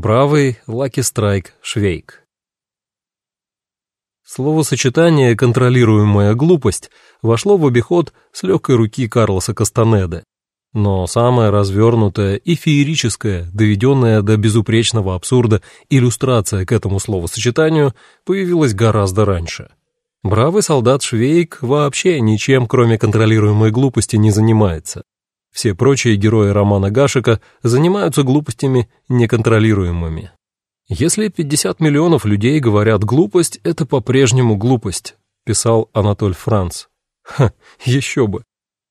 Бравый Лаки Страйк Швейк. Словосочетание «контролируемая глупость» вошло в обиход с легкой руки Карлоса Кастанеды. Но самая развернутая и феерическая, доведенная до безупречного абсурда иллюстрация к этому словосочетанию появилась гораздо раньше. Бравый солдат Швейк вообще ничем, кроме контролируемой глупости, не занимается. Все прочие герои романа Гашика занимаются глупостями неконтролируемыми. «Если 50 миллионов людей говорят глупость, это по-прежнему глупость», писал Анатоль Франц. Ха, еще бы.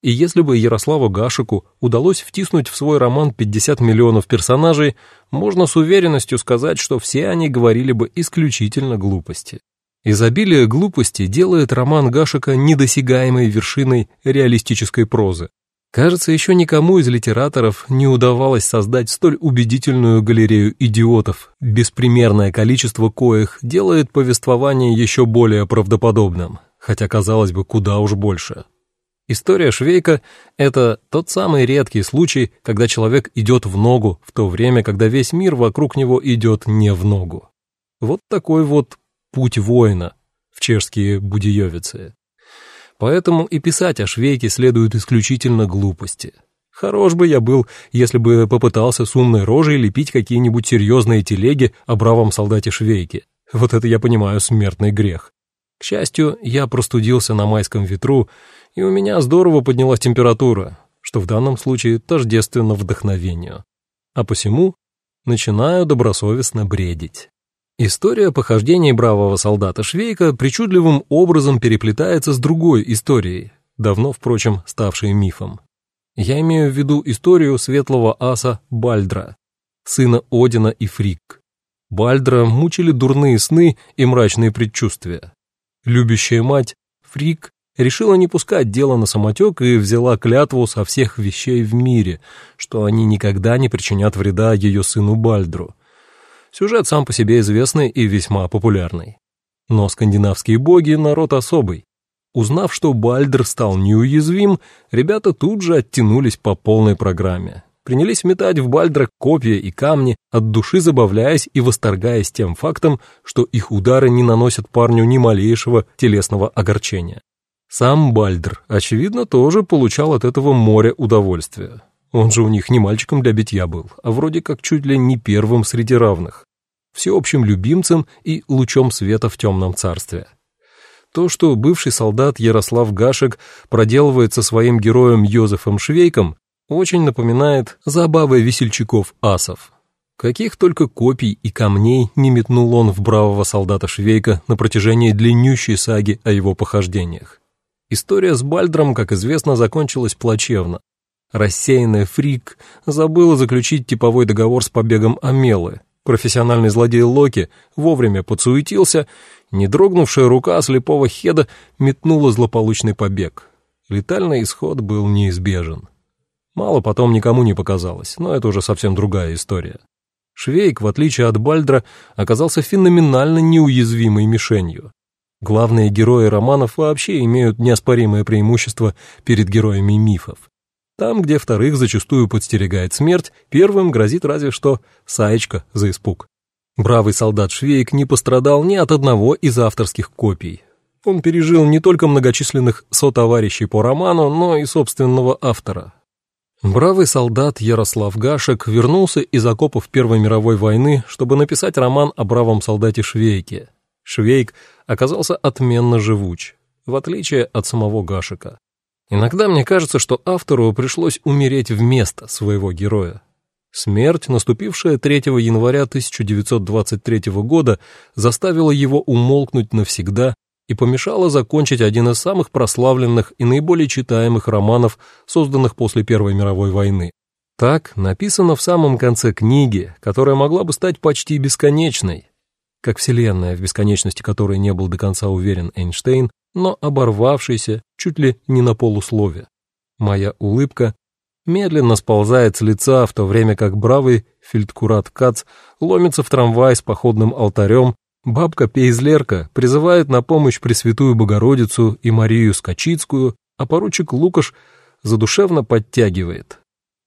И если бы Ярославу Гашику удалось втиснуть в свой роман 50 миллионов персонажей, можно с уверенностью сказать, что все они говорили бы исключительно глупости. Изобилие глупости делает роман Гашика недосягаемой вершиной реалистической прозы. Кажется, еще никому из литераторов не удавалось создать столь убедительную галерею идиотов, беспримерное количество коих делает повествование еще более правдоподобным, хотя, казалось бы, куда уж больше. История Швейка — это тот самый редкий случай, когда человек идет в ногу, в то время, когда весь мир вокруг него идет не в ногу. Вот такой вот путь воина в чешские будиевицы. Поэтому и писать о швейке следует исключительно глупости. Хорош бы я был, если бы попытался с умной рожей лепить какие-нибудь серьезные телеги о бравом солдате швейке. Вот это я понимаю смертный грех. К счастью, я простудился на майском ветру, и у меня здорово поднялась температура, что в данном случае тождественно вдохновению. А посему начинаю добросовестно бредить. История похождений бравого солдата Швейка причудливым образом переплетается с другой историей, давно, впрочем, ставшей мифом. Я имею в виду историю светлого аса Бальдра, сына Одина и Фрик. Бальдра мучили дурные сны и мрачные предчувствия. Любящая мать, Фрик, решила не пускать дело на самотек и взяла клятву со всех вещей в мире, что они никогда не причинят вреда ее сыну Бальдру, Сюжет сам по себе известный и весьма популярный. Но скандинавские боги — народ особый. Узнав, что Бальдер стал неуязвим, ребята тут же оттянулись по полной программе. Принялись метать в Бальдра копья и камни, от души забавляясь и восторгаясь тем фактом, что их удары не наносят парню ни малейшего телесного огорчения. Сам Бальдр, очевидно, тоже получал от этого море удовольствия. Он же у них не мальчиком для битья был, а вроде как чуть ли не первым среди равных всеобщим любимцем и лучом света в темном царстве. То, что бывший солдат Ярослав Гашек проделывает со своим героем Йозефом Швейком, очень напоминает забавы весельчаков-асов. Каких только копий и камней не метнул он в бравого солдата Швейка на протяжении длиннющей саги о его похождениях. История с Бальдром, как известно, закончилась плачевно. Рассеянный фрик забыла заключить типовой договор с побегом Амелы, Профессиональный злодей Локи вовремя подсуетился, не дрогнувшая рука слепого Хеда метнула злополучный побег. Летальный исход был неизбежен. Мало потом никому не показалось, но это уже совсем другая история. Швейк, в отличие от Бальдра, оказался феноменально неуязвимой мишенью. Главные герои романов вообще имеют неоспоримое преимущество перед героями мифов. Там, где вторых зачастую подстерегает смерть, первым грозит разве что саечка за испуг. Бравый солдат Швейк не пострадал ни от одного из авторских копий. Он пережил не только многочисленных сотоварищей по роману, но и собственного автора. Бравый солдат Ярослав Гашек вернулся из окопов Первой мировой войны, чтобы написать роман о бравом солдате Швейке. Швейк оказался отменно живуч, в отличие от самого Гашека. Иногда мне кажется, что автору пришлось умереть вместо своего героя. Смерть, наступившая 3 января 1923 года, заставила его умолкнуть навсегда и помешала закончить один из самых прославленных и наиболее читаемых романов, созданных после Первой мировой войны. Так написано в самом конце книги, которая могла бы стать почти бесконечной, как вселенная, в бесконечности которой не был до конца уверен Эйнштейн, но оборвавшийся чуть ли не на полуслове. Моя улыбка медленно сползает с лица, в то время как бравый фельдкурат Кац ломится в трамвай с походным алтарем, бабка Пейзлерка призывает на помощь Пресвятую Богородицу и Марию Скачицкую, а поручик Лукаш задушевно подтягивает.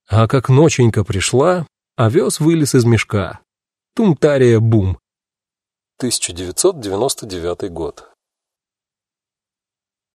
А как ноченька пришла, овес вылез из мешка. Тумтария бум. 1999 год.